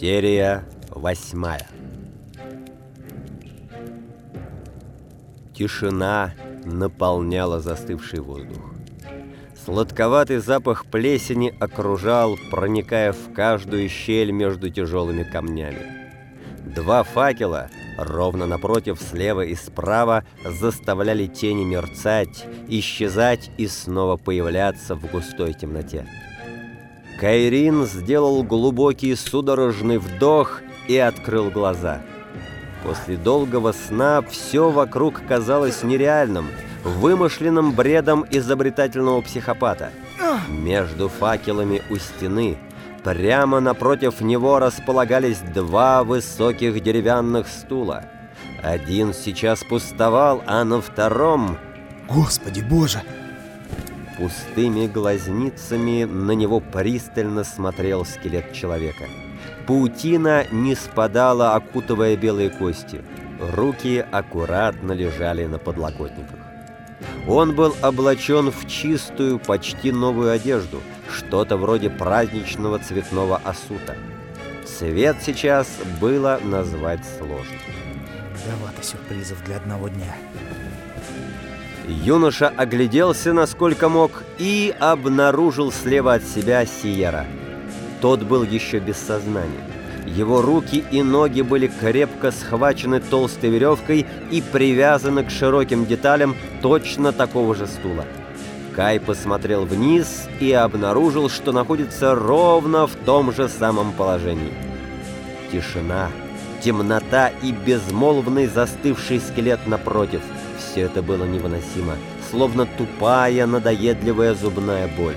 Серия восьмая. Тишина наполняла застывший воздух. Сладковатый запах плесени окружал, проникая в каждую щель между тяжелыми камнями. Два факела, ровно напротив, слева и справа, заставляли тени мерцать, исчезать и снова появляться в густой темноте. Кайрин сделал глубокий судорожный вдох и открыл глаза. После долгого сна все вокруг казалось нереальным, вымышленным бредом изобретательного психопата. Между факелами у стены, прямо напротив него располагались два высоких деревянных стула. Один сейчас пустовал, а на втором... Господи боже! Пустыми глазницами на него пристально смотрел скелет человека. Паутина не спадала, окутывая белые кости. Руки аккуратно лежали на подлокотниках. Он был облачен в чистую, почти новую одежду, что-то вроде праздничного цветного осута. Цвет сейчас было назвать сложно. Многовато сюрпризов для одного дня. Юноша огляделся насколько мог и обнаружил слева от себя Сиера. Тот был еще без сознания. Его руки и ноги были крепко схвачены толстой веревкой и привязаны к широким деталям точно такого же стула. Кай посмотрел вниз и обнаружил, что находится ровно в том же самом положении. Тишина, темнота и безмолвный застывший скелет напротив – все это было невыносимо, словно тупая, надоедливая зубная боль.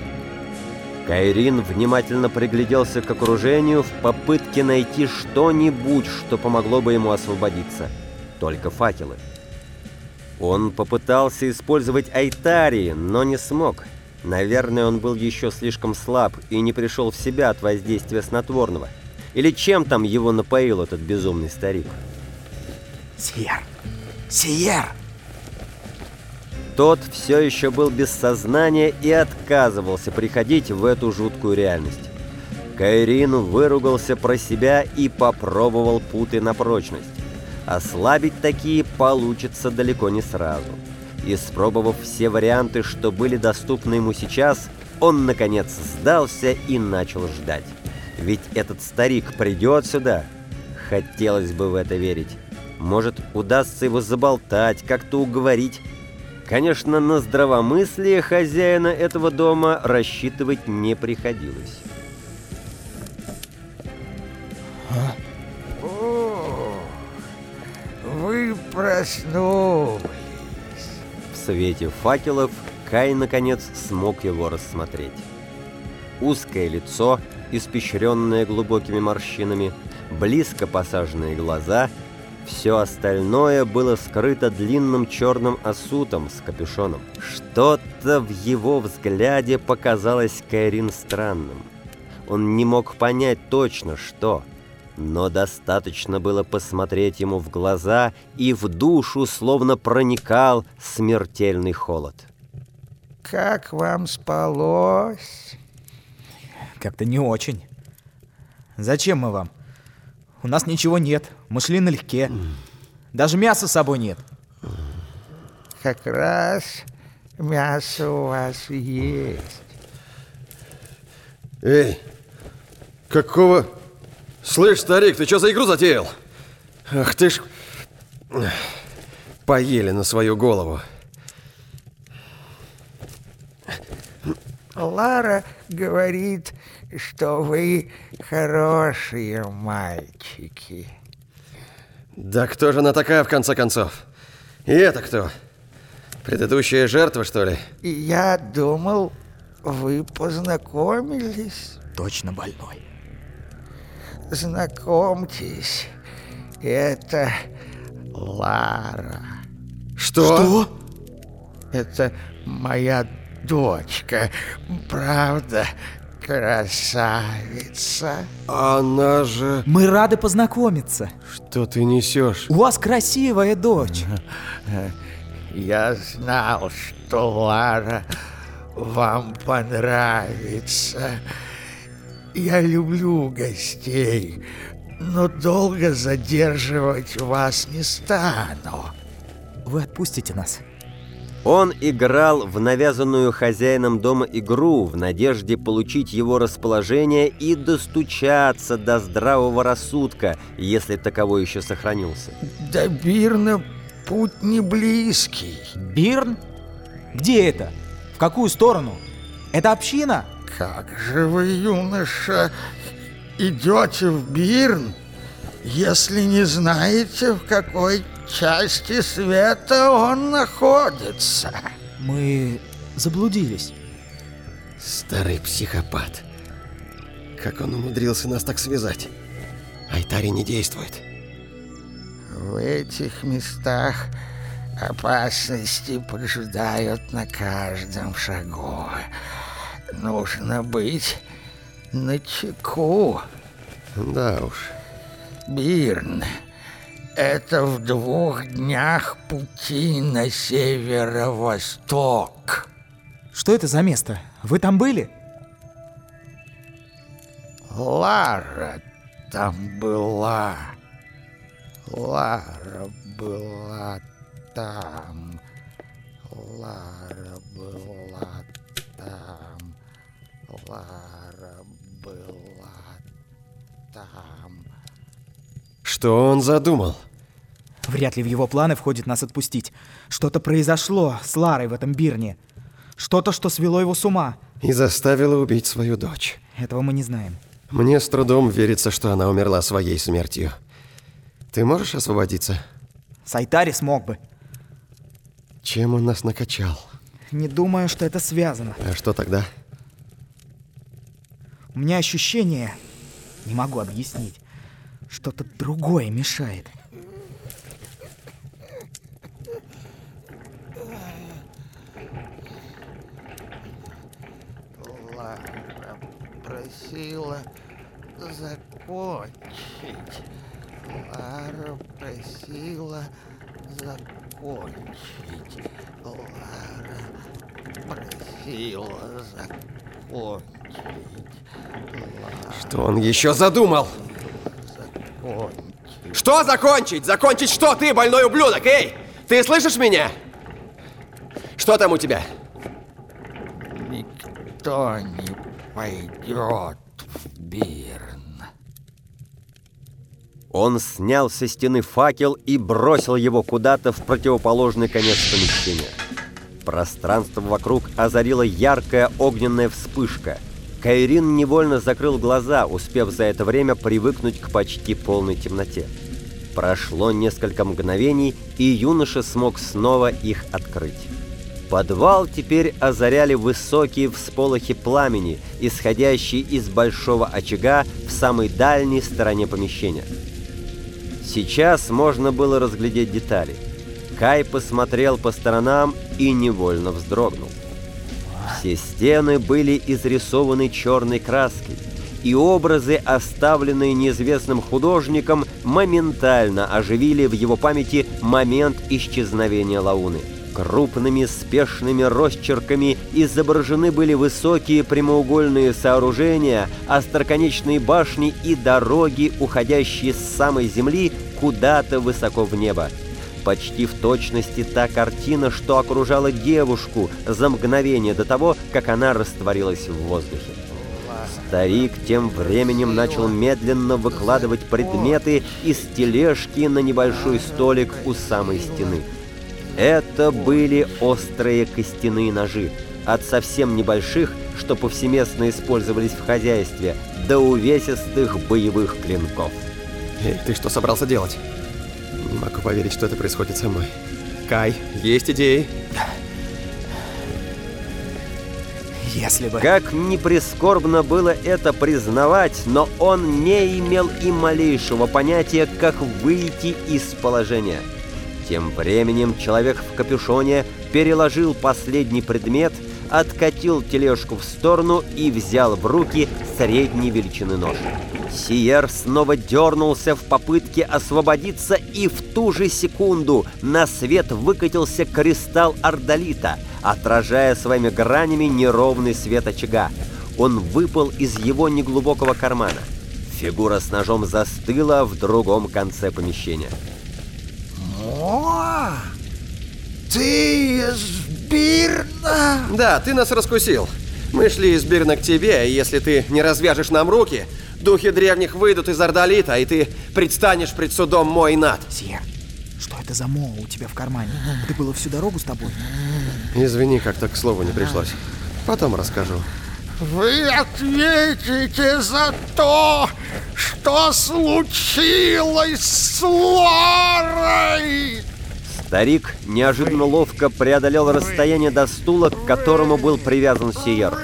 Кайрин внимательно пригляделся к окружению в попытке найти что-нибудь, что помогло бы ему освободиться. Только факелы. Он попытался использовать Айтари, но не смог. Наверное, он был еще слишком слаб и не пришел в себя от воздействия снотворного. Или чем там его напоил этот безумный старик? Сиер! Сиер! Тот все еще был без сознания и отказывался приходить в эту жуткую реальность. Кайрин выругался про себя и попробовал путы на прочность. Ослабить такие получится далеко не сразу. Испробовав все варианты, что были доступны ему сейчас, он, наконец, сдался и начал ждать. Ведь этот старик придет сюда. Хотелось бы в это верить. Может, удастся его заболтать, как-то уговорить, Конечно, на здравомыслие хозяина этого дома рассчитывать не приходилось. Проснулись. В свете факелов Кай, наконец, смог его рассмотреть. Узкое лицо, испещренное глубокими морщинами, близко посаженные глаза — все остальное было скрыто длинным черным осутом с капюшоном. Что-то в его взгляде показалось Кайрин странным. Он не мог понять точно, что, но достаточно было посмотреть ему в глаза, и в душу словно проникал смертельный холод. «Как вам спалось?» «Как-то не очень. Зачем мы вам?» У нас ничего нет. Мы шли налегке. Даже мяса с собой нет. Как раз мясо у вас есть. Эй, какого... Слышь, старик, ты что за игру затеял? Ах ты ж... Поели на свою голову. Лара говорит, что вы хорошие мальчики. Да кто же она такая, в конце концов? И это кто? Предыдущая жертва, что ли? Я думал, вы познакомились. Точно больной. Знакомьтесь, это Лара. Что? Что? Это моя дочка. Правда, красавица. Она же... Мы рады познакомиться. Что ты несешь? У вас красивая дочь. Я знал, что Лара вам понравится. Я люблю гостей, но долго задерживать вас не стану. Вы отпустите нас? Он играл в навязанную хозяином дома игру в надежде получить его расположение и достучаться до здравого рассудка, если таковой еще сохранился. До Бирна путь не близкий. Бирн? Где это? В какую сторону? Это община? Как же вы, юноша, идете в Бирн, если не знаете, в какой части света он находится? Мы заблудились. Старый психопат. Как он умудрился нас так связать? Айтари не действует. В этих местах опасности поджидают на каждом шагу. Нужно быть на чеку. Да уж. Бирн. Это в двух днях пути на северо-восток. Что это за место? Вы там были? Лара там была. Лара была там. Лара была. Лара была там. Что он задумал? Вряд ли в его планы входит нас отпустить. Что-то произошло с Ларой в этом Бирне. Что-то, что свело его с ума. И заставило убить свою дочь. Этого мы не знаем. Мне с трудом верится, что она умерла своей смертью. Ты можешь освободиться? Сайтари смог бы. Чем он нас накачал? Не думаю, что это связано. А что тогда? У меня ощущение, не могу объяснить, что-то другое мешает. Лара просила закончить. Лара просила закончить. Лара просила закончить. Что он еще задумал? Закончить. Что закончить? Закончить что ты, больной ублюдок? Эй, ты слышишь меня? Что там у тебя? Никто не пойдет в Бирн. Он снял со стены факел и бросил его куда-то в противоположный конец помещения. Пространство вокруг озарила яркая огненная вспышка. Кайрин невольно закрыл глаза, успев за это время привыкнуть к почти полной темноте. Прошло несколько мгновений, и юноша смог снова их открыть. Подвал теперь озаряли высокие всполохи пламени, исходящие из большого очага в самой дальней стороне помещения. Сейчас можно было разглядеть детали. Кай посмотрел по сторонам и невольно вздрогнул. Все стены были изрисованы черной краской, и образы, оставленные неизвестным художником, моментально оживили в его памяти момент исчезновения Лауны. Крупными спешными росчерками изображены были высокие прямоугольные сооружения, остроконечные башни и дороги, уходящие с самой земли куда-то высоко в небо. Почти в точности та картина, что окружала девушку за мгновение до того, как она растворилась в воздухе. Старик тем временем начал медленно выкладывать предметы из тележки на небольшой столик у самой стены. Это были острые костяные ножи, от совсем небольших, что повсеместно использовались в хозяйстве, до увесистых боевых клинков. Эй, ты что собрался делать? Не могу поверить, что это происходит со мной. Кай, есть идеи? Если бы... Как ни прискорбно было это признавать, но он не имел и малейшего понятия, как выйти из положения. Тем временем человек в капюшоне переложил последний предмет, откатил тележку в сторону и взял в руки средней величины нож. Сиер снова дернулся в попытке освободиться, и в ту же секунду на свет выкатился кристалл ордолита, отражая своими гранями неровный свет очага. Он выпал из его неглубокого кармана. Фигура с ножом застыла в другом конце помещения. О, ты из Бирна? Да, ты нас раскусил. Мы шли из Бирна к тебе, и если ты не развяжешь нам руки, духи древних выйдут из Ордолита, и ты предстанешь пред судом мой над. Сиер, что это за мо у тебя в кармане? Это было всю дорогу с тобой? Извини, как-то к слову не пришлось. Потом расскажу. Вы ответите за то, что случилось с Ларой! Старик неожиданно ловко преодолел расстояние до стула, к которому был привязан Сиер.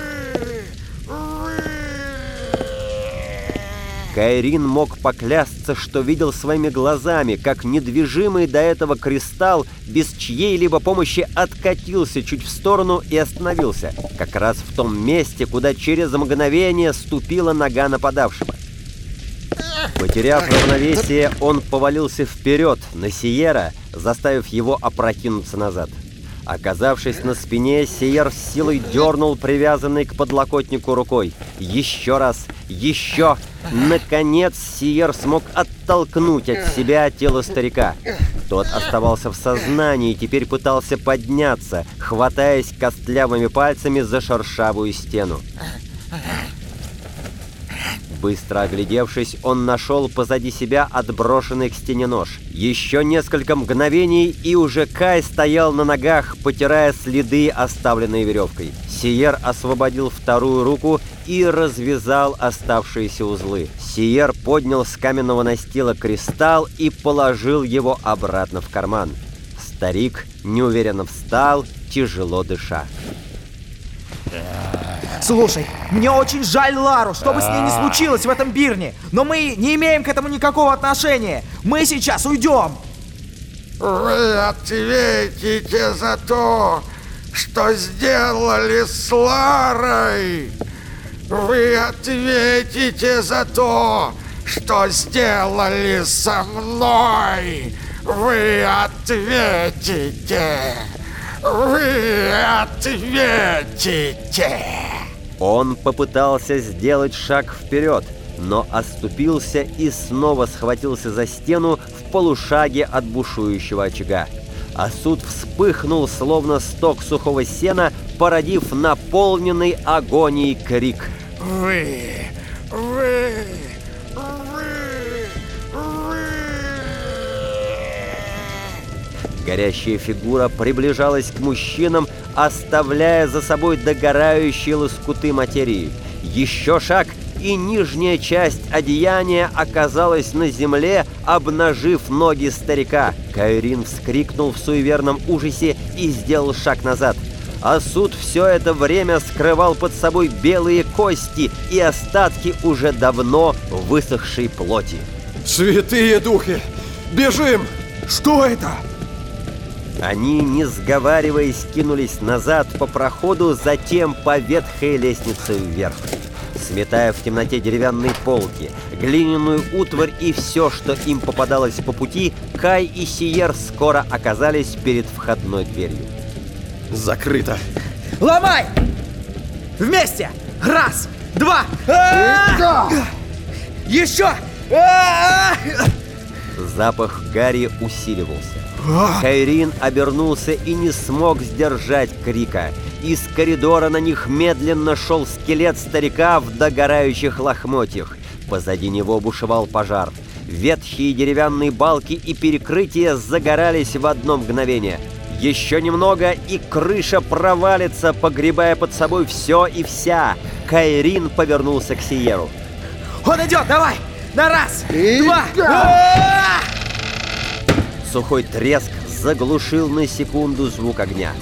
Кайрин мог поклясться, что видел своими глазами, как недвижимый до этого кристалл без чьей-либо помощи откатился чуть в сторону и остановился, как раз в том месте, куда через мгновение ступила нога нападавшего. Потеряв равновесие, он повалился вперед на Сиера, заставив его опрокинуться назад. Оказавшись на спине, Сиер с силой дернул привязанный к подлокотнику рукой. Еще раз, еще! Наконец Сиер смог оттолкнуть от себя тело старика. Тот оставался в сознании и теперь пытался подняться, хватаясь костлявыми пальцами за шершавую стену. Быстро оглядевшись, он нашел позади себя отброшенный к стене нож. Еще несколько мгновений, и уже Кай стоял на ногах, потирая следы, оставленные веревкой. Сиер освободил вторую руку и развязал оставшиеся узлы. Сиер поднял с каменного настила кристалл и положил его обратно в карман. Старик неуверенно встал, тяжело дыша. Слушай, мне очень жаль Лару, что бы с ней не случилось в этом бирне, но мы не имеем к этому никакого отношения. Мы сейчас уйдем. Вы ответите за то, что сделали с Ларой. Вы ответите за то, что сделали со мной. Вы ответите. Вы ответите. Он попытался сделать шаг вперед, но оступился и снова схватился за стену в полушаге от бушующего очага. А суд вспыхнул, словно сток сухого сена, породив наполненный агонией крик. Вы, Горящая фигура приближалась к мужчинам, оставляя за собой догорающие лоскуты материи. Еще шаг, и нижняя часть одеяния оказалась на земле, обнажив ноги старика. Кайрин вскрикнул в суеверном ужасе и сделал шаг назад. А суд все это время скрывал под собой белые кости и остатки уже давно высохшей плоти. Святые духи! Бежим! Что это? Они, не сговариваясь, кинулись назад по проходу, затем по ветхой лестнице вверх. Сметая в темноте деревянные полки, глиняную утварь и все, что им попадалось по пути, Кай и Сиер скоро оказались перед входной дверью. Закрыто. Ломай! Вместе! Раз, два, а! еще! А! Запах Гарри усиливался. Кайрин обернулся и не смог сдержать крика. Из коридора на них медленно шел скелет старика в догорающих лохмотьях. Позади него бушевал пожар. Ветхие деревянные балки и перекрытия загорались в одно мгновение. Еще немного, и крыша провалится, погребая под собой все и вся. Кайрин повернулся к Сиеру. Он идет, давай! На раз, два! Сухой треск заглушил на секунду звук огня.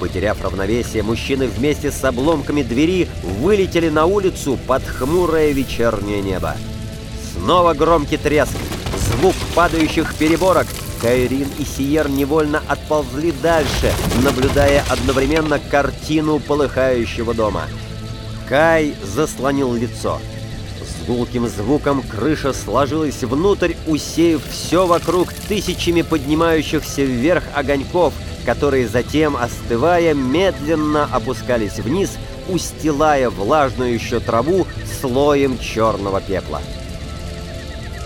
Потеряв равновесие, мужчины вместе с обломками двери вылетели на улицу под хмурое вечернее небо. Снова громкий треск, звук падающих переборок. Кайрин и Сиер невольно отползли дальше, наблюдая одновременно картину полыхающего дома. Кай заслонил лицо. Гулким звуком крыша сложилась внутрь, усеяв все вокруг тысячами поднимающихся вверх огоньков, которые затем, остывая, медленно опускались вниз, устилая влажную еще траву слоем черного пепла.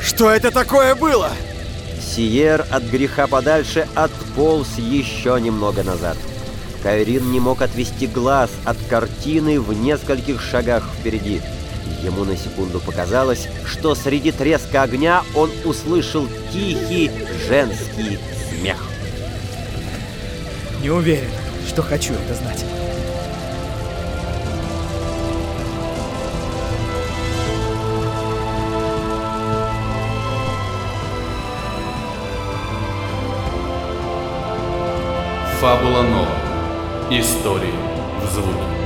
Что это такое было? Сиер от греха подальше отполз еще немного назад. Кайрин не мог отвести глаз от картины в нескольких шагах впереди. Ему на секунду показалось, что среди треска огня он услышал тихий женский смех. Не уверен, что хочу это знать. Фабула Нова. Истории в звуке.